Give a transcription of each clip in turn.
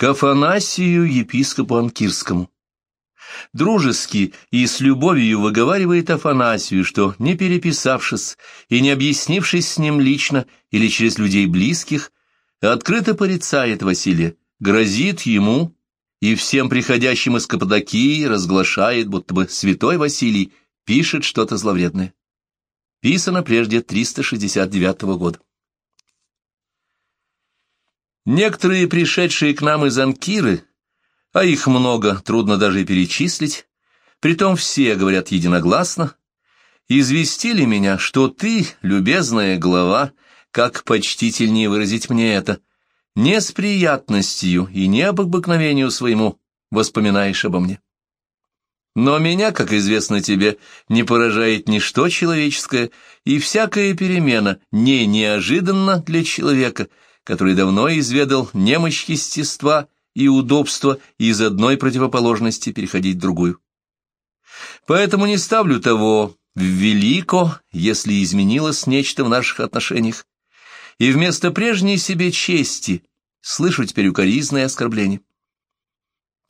К Афанасию, епископу Анкирскому. Дружески и с любовью выговаривает Афанасию, что, не переписавшись и не объяснившись с ним лично или через людей близких, открыто порицает Василия, грозит ему и всем приходящим из Каппадокии разглашает, будто бы святой Василий пишет что-то зловредное. Писано прежде 369 года. Некоторые пришедшие к нам из Анкиры, а их много, трудно даже и перечислить, притом все говорят единогласно, известили меня, что ты, любезная глава, как почтительнее выразить мне это, не с приятностью и не по обыкновению своему воспоминаешь обо мне. Но меня, как известно тебе, не поражает ничто человеческое, и всякая перемена не неожиданна для человека, который давно изведал немощь естества и удобство из одной противоположности переходить в другую. Поэтому не ставлю того в велико, если изменилось нечто в наших отношениях, и вместо прежней себе чести слышу теперь укоризное оскорбление.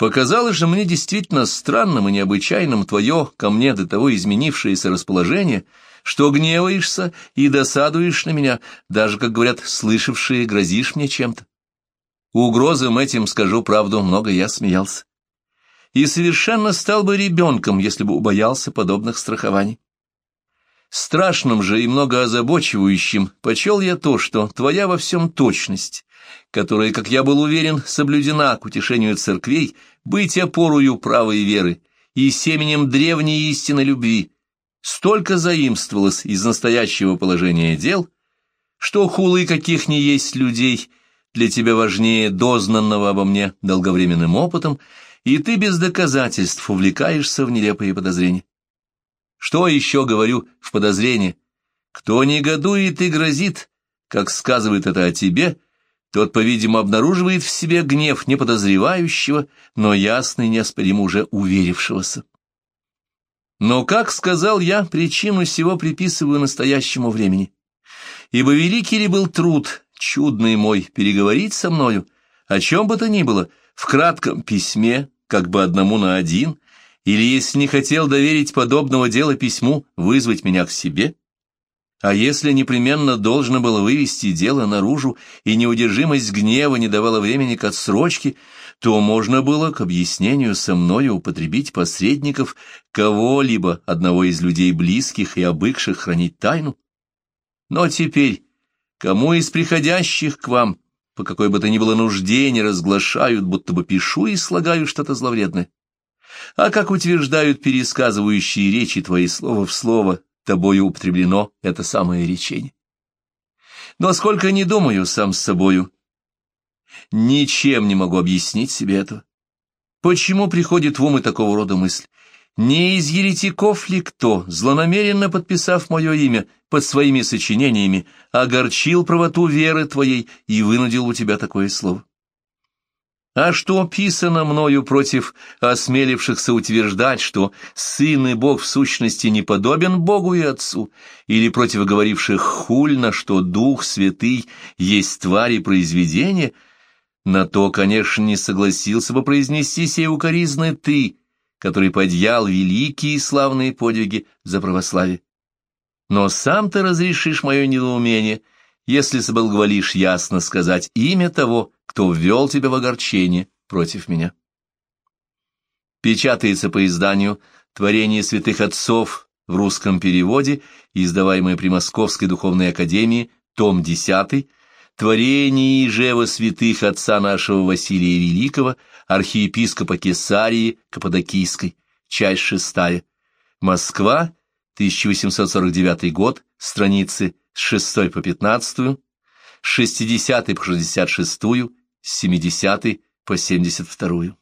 Показалось же мне действительно странным и необычайным твое ко мне до того изменившееся расположение, что гневаешься и досадуешь на меня, даже, как говорят, слышавшие, грозишь мне чем-то. Угрозам этим, скажу правду, много я смеялся. И совершенно стал бы ребенком, если бы убоялся подобных страхований. Страшным же и многоозабочивающим почел я то, что твоя во всем точность, которая, как я был уверен, соблюдена к утешению церквей, быть опорою правой веры и семенем древней истины любви, столько заимствовалось из настоящего положения дел, что хулы каких ни есть людей для тебя важнее дознанного обо мне долговременным опытом, и ты без доказательств увлекаешься в нелепые подозрения. Что еще говорю в подозрение? Кто негодует и грозит, как сказывает это о тебе, — тот, по-видимому, обнаруживает в себе гнев неподозревающего, но ясно и неоспоримо уже уверившегося. Но, как сказал я, причину всего приписываю настоящему времени. Ибо великий ли был труд, чудный мой, переговорить со мною, о чем бы то ни было, в кратком письме, как бы одному на один, или, если не хотел доверить подобного дела письму, вызвать меня к себе? А если непременно должно было вывести дело наружу, и неудержимость гнева не давала времени к отсрочке, то можно было к объяснению со мною употребить посредников кого-либо, одного из людей близких и обыкших хранить тайну. Но теперь, кому из приходящих к вам, по какой бы то ни было нужде, не разглашают, будто бы пишу и слагаю что-то зловредное? А как утверждают пересказывающие речи твои слово в слово, тобою употреблено это самое речение. Но сколько не думаю сам с собою, ничем не могу объяснить себе этого. Почему приходит в ум такого рода мысль? Не из еретиков ли кто, злонамеренно подписав мое имя под своими сочинениями, огорчил правоту веры твоей и вынудил у тебя такое слово? А что писано мною против осмелившихся утверждать, что Сын и Бог в сущности не подобен Богу и Отцу, или против говоривших хульно, что Дух Святый есть тварь и произведение, на то, конечно, не согласился бы произнести сей укоризны ты, который подъял великие и славные подвиги за православие. Но сам ты разрешишь мое недоумение, если соблаговолишь ясно сказать имя того, кто ввел тебя в огорчение против меня. Печатается по изданию «Творение святых отцов» в русском переводе, издаваемое при Московской духовной академии, том 10, «Творение Ижева святых отца нашего Василия Великого, архиепископа Кесарии Каппадокийской», часть шестая, Москва, 1849 год, страницы с 6 по 15, с 60 по 66, с 70 по 72.